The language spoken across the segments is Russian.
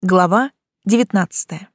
Глава 19.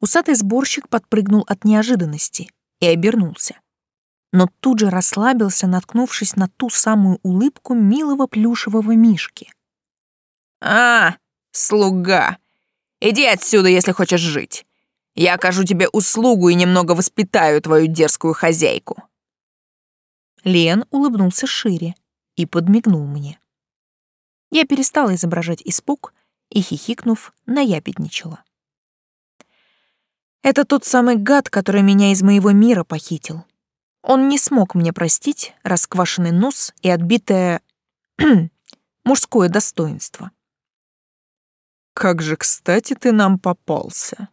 Усатый сборщик подпрыгнул от неожиданности и обернулся. Но тут же расслабился, наткнувшись на ту самую улыбку милого плюшевого мишки. «А, слуга! Иди отсюда, если хочешь жить. Я окажу тебе услугу и немного воспитаю твою дерзкую хозяйку». Лен улыбнулся шире и подмигнул мне. Я перестала изображать испуг и, хихикнув, наябедничала. Это тот самый гад, который меня из моего мира похитил. Он не смог мне простить расквашенный нос и отбитое мужское достоинство. «Как же кстати ты нам попался»,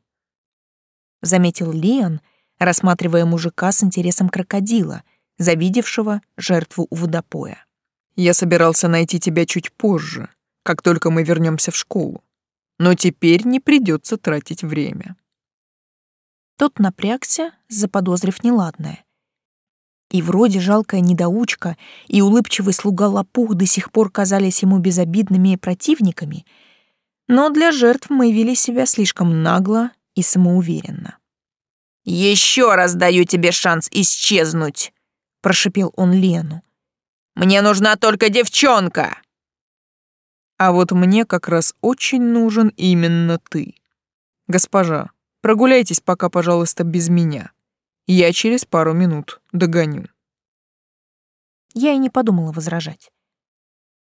— заметил Лиан, рассматривая мужика с интересом крокодила, завидевшего жертву у водопоя. Я собирался найти тебя чуть позже, как только мы вернемся в школу. Но теперь не придется тратить время. Тот напрягся, заподозрив неладное. И вроде жалкая недоучка и улыбчивый слуга Лопух до сих пор казались ему безобидными противниками, но для жертв мы вели себя слишком нагло и самоуверенно. «Еще раз даю тебе шанс исчезнуть!» — прошипел он Лену. Мне нужна только девчонка!» «А вот мне как раз очень нужен именно ты. Госпожа, прогуляйтесь пока, пожалуйста, без меня. Я через пару минут догоню». Я и не подумала возражать.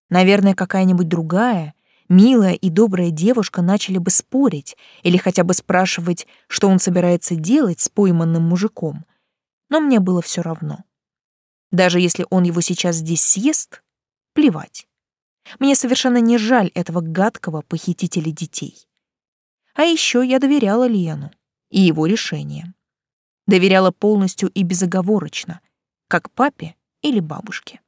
Наверное, какая-нибудь другая, милая и добрая девушка начали бы спорить или хотя бы спрашивать, что он собирается делать с пойманным мужиком. Но мне было все равно. Даже если он его сейчас здесь съест, плевать. Мне совершенно не жаль этого гадкого похитителя детей. А еще я доверяла Лену и его решениям. Доверяла полностью и безоговорочно, как папе или бабушке.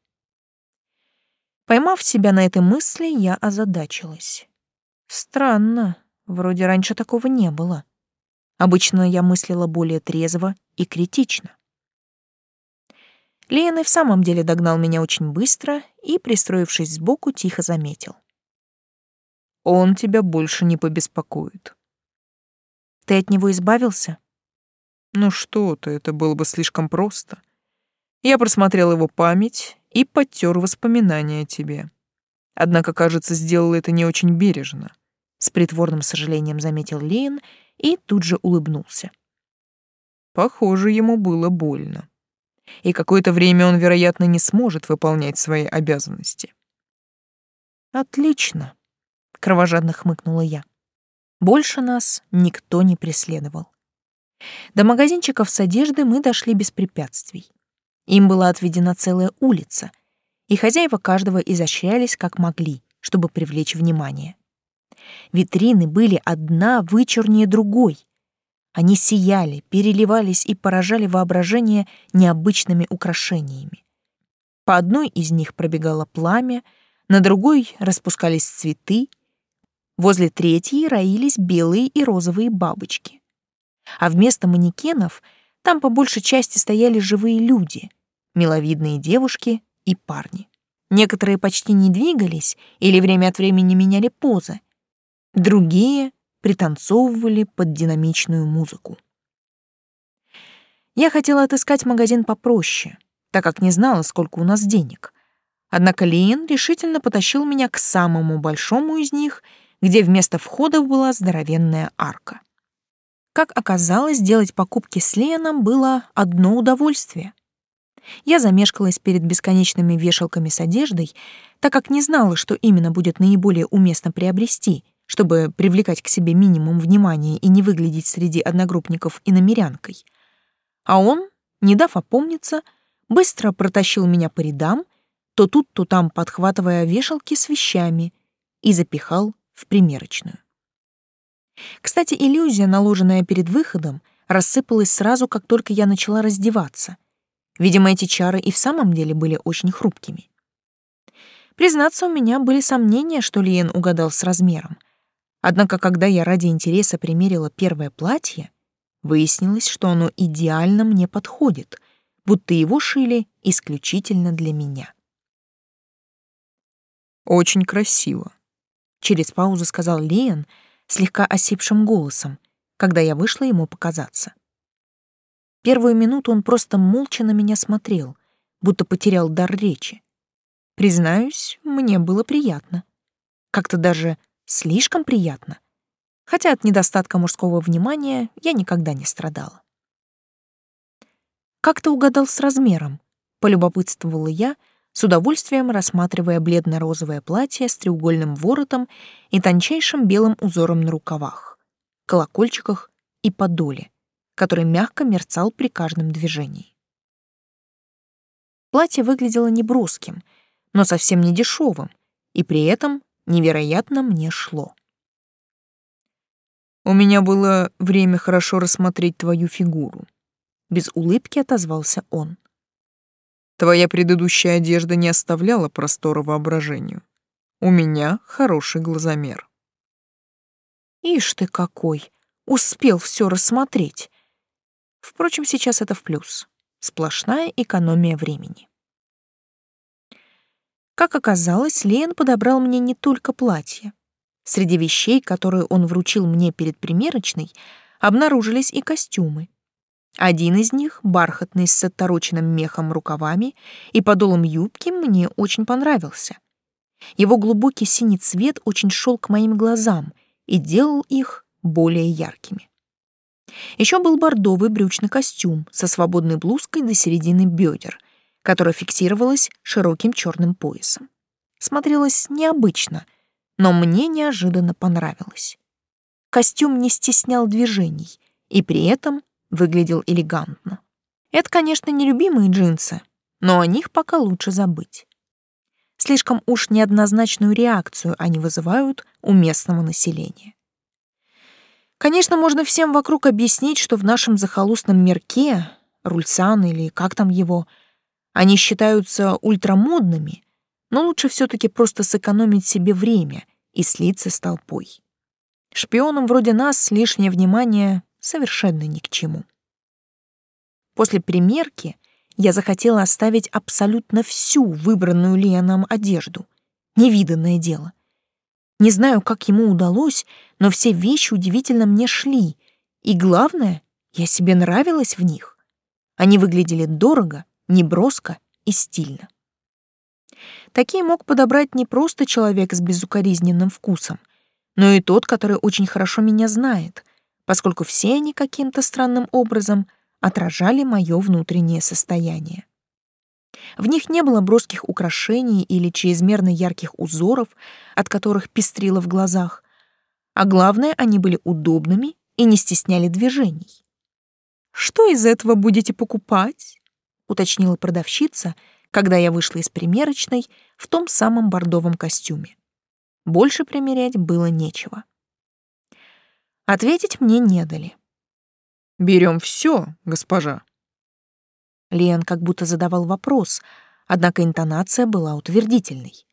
Поймав себя на этой мысли, я озадачилась. Странно, вроде раньше такого не было. Обычно я мыслила более трезво и критично. Лиен и в самом деле догнал меня очень быстро и, пристроившись сбоку, тихо заметил. «Он тебя больше не побеспокоит». «Ты от него избавился?» «Ну что ты, это было бы слишком просто. Я просмотрел его память и подтер воспоминания о тебе. Однако, кажется, сделал это не очень бережно», — с притворным сожалением заметил Лиен и тут же улыбнулся. Похоже, ему было больно и какое-то время он, вероятно, не сможет выполнять свои обязанности. «Отлично», — кровожадно хмыкнула я. Больше нас никто не преследовал. До магазинчиков с одеждой мы дошли без препятствий. Им была отведена целая улица, и хозяева каждого изощрялись как могли, чтобы привлечь внимание. Витрины были одна вычурнее другой, они сияли, переливались и поражали воображение необычными украшениями. По одной из них пробегало пламя, на другой распускались цветы, возле третьей роились белые и розовые бабочки. А вместо манекенов там по большей части стояли живые люди, миловидные девушки и парни. Некоторые почти не двигались или время от времени меняли позы. Другие пританцовывали под динамичную музыку. Я хотела отыскать магазин попроще, так как не знала, сколько у нас денег. Однако Лиен решительно потащил меня к самому большому из них, где вместо входа была здоровенная арка. Как оказалось, делать покупки с Лиеном было одно удовольствие. Я замешкалась перед бесконечными вешалками с одеждой, так как не знала, что именно будет наиболее уместно приобрести — чтобы привлекать к себе минимум внимания и не выглядеть среди одногруппников иномерянкой. А он, не дав опомниться, быстро протащил меня по рядам, то тут, то там подхватывая вешалки с вещами, и запихал в примерочную. Кстати, иллюзия, наложенная перед выходом, рассыпалась сразу, как только я начала раздеваться. Видимо, эти чары и в самом деле были очень хрупкими. Признаться, у меня были сомнения, что Лиен угадал с размером — Однако, когда я ради интереса примерила первое платье, выяснилось, что оно идеально мне подходит, будто его шили исключительно для меня. «Очень красиво», через паузу сказал Лиен слегка осипшим голосом, когда я вышла ему показаться. Первую минуту он просто молча на меня смотрел, будто потерял дар речи. Признаюсь, мне было приятно. Как-то даже слишком приятно. Хотя от недостатка мужского внимания я никогда не страдала. «Как ты угадал с размером?» — полюбопытствовала я, с удовольствием рассматривая бледно-розовое платье с треугольным воротом и тончайшим белым узором на рукавах, колокольчиках и подоле, который мягко мерцал при каждом движении. Платье выглядело неброским, но совсем не дешевым, и при этом невероятно мне шло. «У меня было время хорошо рассмотреть твою фигуру», — без улыбки отозвался он. «Твоя предыдущая одежда не оставляла простора воображению. У меня хороший глазомер». «Ишь ты какой! Успел все рассмотреть!» Впрочем, сейчас это в плюс. Сплошная экономия времени. Как оказалось, Лен подобрал мне не только платье. Среди вещей, которые он вручил мне перед примерочной, обнаружились и костюмы. Один из них, бархатный с отороченным мехом рукавами и подолом юбки, мне очень понравился. Его глубокий синий цвет очень шел к моим глазам и делал их более яркими. Еще был бордовый брючный костюм со свободной блузкой до середины бедер, которая фиксировалась широким черным поясом. Смотрелось необычно, но мне неожиданно понравилось. Костюм не стеснял движений и при этом выглядел элегантно. Это, конечно, не любимые джинсы, но о них пока лучше забыть. Слишком уж неоднозначную реакцию они вызывают у местного населения. Конечно, можно всем вокруг объяснить, что в нашем захолустном мирке, Рульсан или как там его, они считаются ультрамодными, но лучше все таки просто сэкономить себе время и слиться с толпой. Шпионам вроде нас лишнее внимание совершенно ни к чему. После примерки я захотела оставить абсолютно всю выбранную Леоном одежду. Невиданное дело. Не знаю, как ему удалось, но все вещи удивительно мне шли. И главное, я себе нравилась в них. Они выглядели дорого, неброско и стильно. Такие мог подобрать не просто человек с безукоризненным вкусом, но и тот, который очень хорошо меня знает, поскольку все они каким-то странным образом отражали мое внутреннее состояние. В них не было броских украшений или чрезмерно ярких узоров, от которых пестрило в глазах, а главное, они были удобными и не стесняли движений. «Что из этого будете покупать?» — уточнила продавщица, когда я вышла из примерочной в том самом бордовом костюме. Больше примерять было нечего. Ответить мне не дали. «Берем все, госпожа», Лиан как будто задавал вопрос, однако интонация была утвердительной.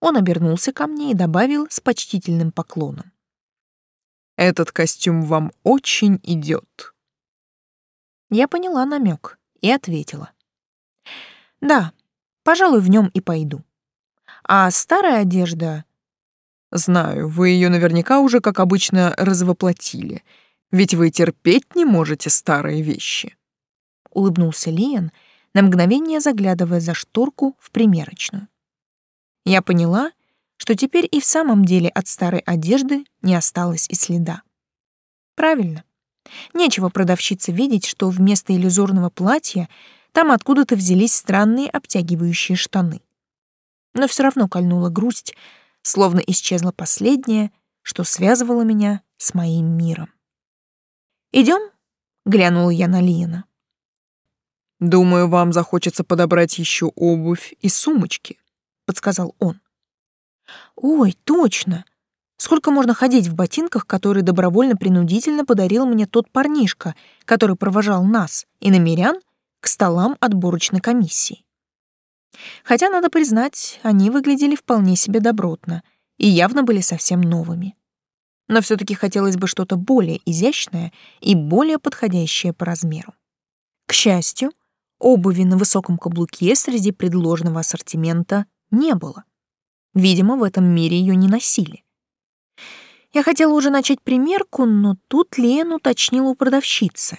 Он обернулся ко мне и добавил с почтительным поклоном. «Этот костюм вам очень идет». Я поняла намек и ответила. «Да, пожалуй, в нем и пойду. А старая одежда...» «Знаю, вы ее наверняка уже, как обычно, развоплотили, ведь вы терпеть не можете старые вещи» улыбнулся Лиен, на мгновение заглядывая за шторку в примерочную. Я поняла, что теперь и в самом деле от старой одежды не осталось и следа. Правильно. Нечего продавщице видеть, что вместо иллюзорного платья там откуда-то взялись странные обтягивающие штаны. Но все равно кольнула грусть, словно исчезла последнее, что связывало меня с моим миром. Идем? глянула я на Лиена. «Думаю, вам захочется подобрать еще обувь и сумочки», — подсказал он. «Ой, точно! Сколько можно ходить в ботинках, которые добровольно-принудительно подарил мне тот парнишка, который провожал нас и намерян к столам отборочной комиссии?» Хотя, надо признать, они выглядели вполне себе добротно и явно были совсем новыми. Но все таки хотелось бы что-то более изящное и более подходящее по размеру. К счастью, Обуви на высоком каблуке среди предложенного ассортимента не было. Видимо, в этом мире ее не носили. Я хотела уже начать примерку, но тут Лен уточнила у продавщицы.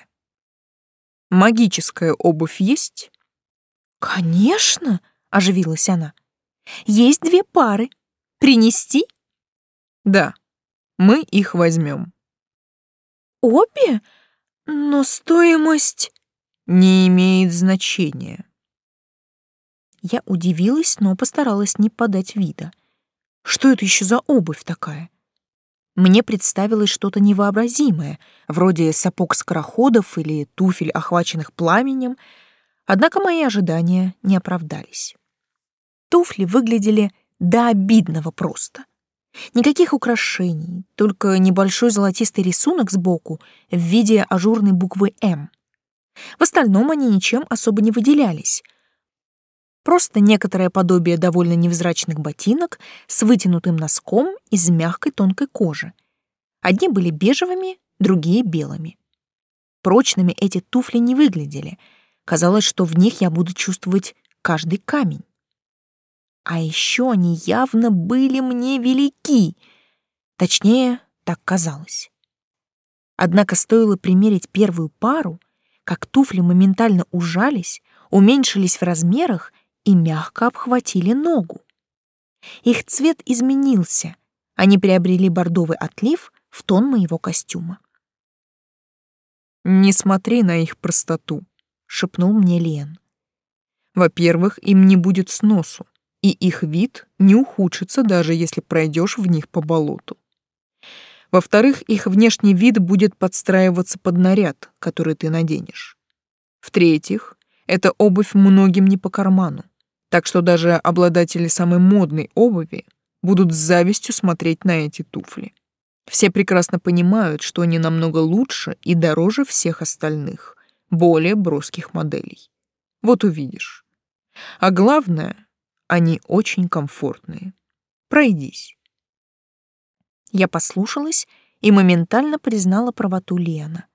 «Магическая обувь есть?» «Конечно!» — оживилась она. «Есть две пары. Принести?» «Да, мы их возьмем». «Обе? Но стоимость...» «Не имеет значения». Я удивилась, но постаралась не подать вида. Что это еще за обувь такая? Мне представилось что-то невообразимое, вроде сапог-скороходов или туфель, охваченных пламенем, однако мои ожидания не оправдались. Туфли выглядели до обидного просто. Никаких украшений, только небольшой золотистый рисунок сбоку в виде ажурной буквы «М». В остальном они ничем особо не выделялись — Просто некоторое подобие довольно невзрачных ботинок с вытянутым носком из мягкой тонкой кожи. Одни были бежевыми, другие — белыми. Прочными эти туфли не выглядели. Казалось, что в них я буду чувствовать каждый камень. А еще они явно были мне велики. Точнее, так казалось. Однако стоило примерить первую пару, как туфли моментально ужались, уменьшились в размерах и мягко обхватили ногу. Их цвет изменился, они приобрели бордовый отлив в тон моего костюма. «Не смотри на их простоту», — шепнул мне Лен. «Во-первых, им не будет сносу, и их вид не ухудшится, даже если пройдешь в них по болоту. Во-вторых, их внешний вид будет подстраиваться под наряд, который ты наденешь. В-третьих, эта обувь многим не по карману так что даже обладатели самой модной обуви будут с завистью смотреть на эти туфли. Все прекрасно понимают, что они намного лучше и дороже всех остальных, более броских моделей. Вот увидишь. А главное, они очень комфортные. Пройдись. Я послушалась и моментально признала правоту Лена.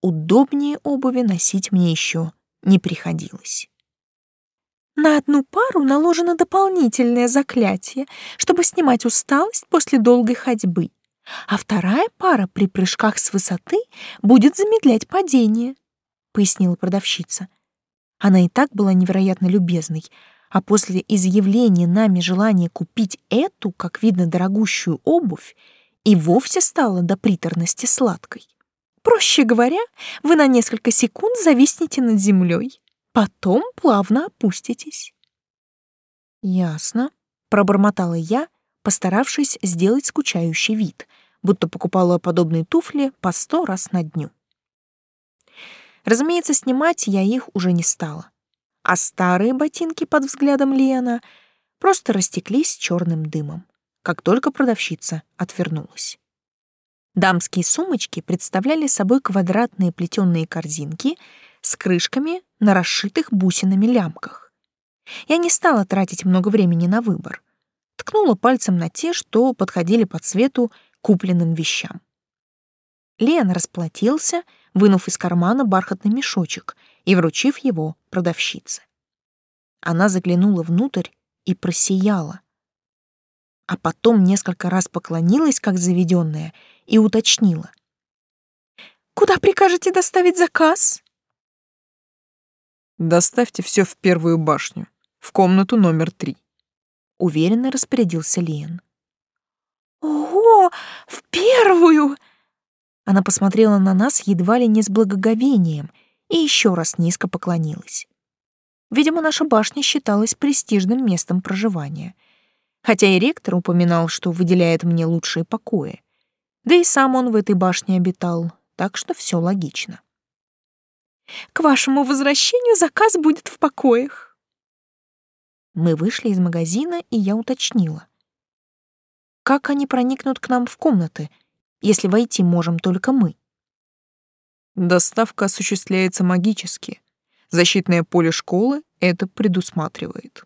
Удобнее обуви носить мне еще не приходилось. На одну пару наложено дополнительное заклятие, чтобы снимать усталость после долгой ходьбы, а вторая пара при прыжках с высоты будет замедлять падение, — пояснила продавщица. Она и так была невероятно любезной, а после изъявления нами желания купить эту, как видно, дорогущую обувь, и вовсе стала до приторности сладкой. Проще говоря, вы на несколько секунд зависнете над землей. Потом плавно опуститесь. Ясно, пробормотала я, постаравшись сделать скучающий вид, будто покупала подобные туфли по сто раз на дню. Разумеется, снимать я их уже не стала, а старые ботинки под взглядом Лена просто растеклись черным дымом, как только продавщица отвернулась. Дамские сумочки представляли собой квадратные плетеные корзинки с крышками на расшитых бусинами лямках. Я не стала тратить много времени на выбор. Ткнула пальцем на те, что подходили по цвету купленным вещам. Лен расплатился, вынув из кармана бархатный мешочек и вручив его продавщице. Она заглянула внутрь и просияла. А потом несколько раз поклонилась, как заведенная, и уточнила. «Куда прикажете доставить заказ?» Доставьте все в первую башню, в комнату номер три. Уверенно распорядился Лиен. Ого, в первую! Она посмотрела на нас едва ли не с благоговением и еще раз низко поклонилась. Видимо, наша башня считалась престижным местом проживания. Хотя и ректор упоминал, что выделяет мне лучшие покои. Да и сам он в этой башне обитал, так что все логично. К вашему возвращению заказ будет в покоях. Мы вышли из магазина, и я уточнила. Как они проникнут к нам в комнаты, если войти можем только мы? Доставка осуществляется магически. Защитное поле школы это предусматривает.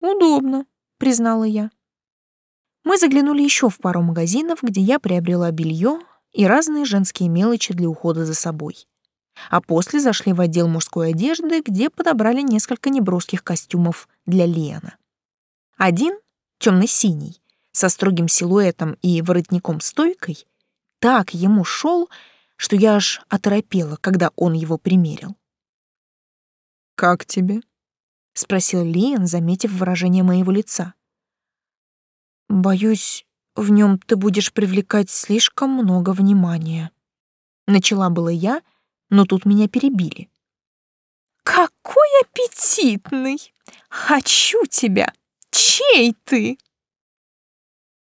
Удобно, признала я. Мы заглянули еще в пару магазинов, где я приобрела белье и разные женские мелочи для ухода за собой а после зашли в отдел мужской одежды, где подобрали несколько неброских костюмов для Лена. Один, темно-синий, со строгим силуэтом и воротником-стойкой, так ему шел, что я аж оторопела, когда он его примерил. «Как тебе?» — спросил Лиен, заметив выражение моего лица. «Боюсь, в нем ты будешь привлекать слишком много внимания». Начала было я, но тут меня перебили. «Какой аппетитный! Хочу тебя! Чей ты?»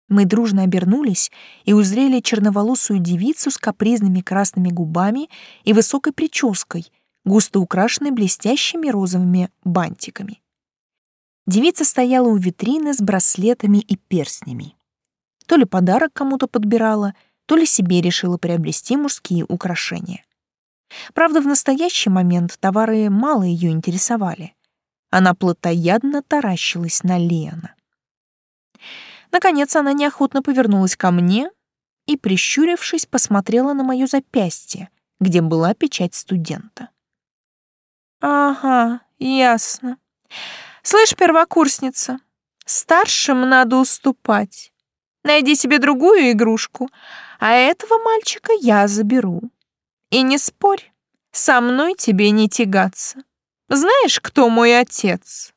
Мы дружно обернулись и узрели черноволосую девицу с капризными красными губами и высокой прической, густо украшенной блестящими розовыми бантиками. Девица стояла у витрины с браслетами и перстнями. То ли подарок кому-то подбирала, то ли себе решила приобрести мужские украшения. Правда, в настоящий момент товары мало ее интересовали. Она плотоядно таращилась на Лена. Наконец она неохотно повернулась ко мне и, прищурившись, посмотрела на мое запястье, где была печать студента. «Ага, ясно. Слышь, первокурсница, старшим надо уступать. Найди себе другую игрушку, а этого мальчика я заберу. И не спорь, со мной тебе не тягаться. Знаешь, кто мой отец?»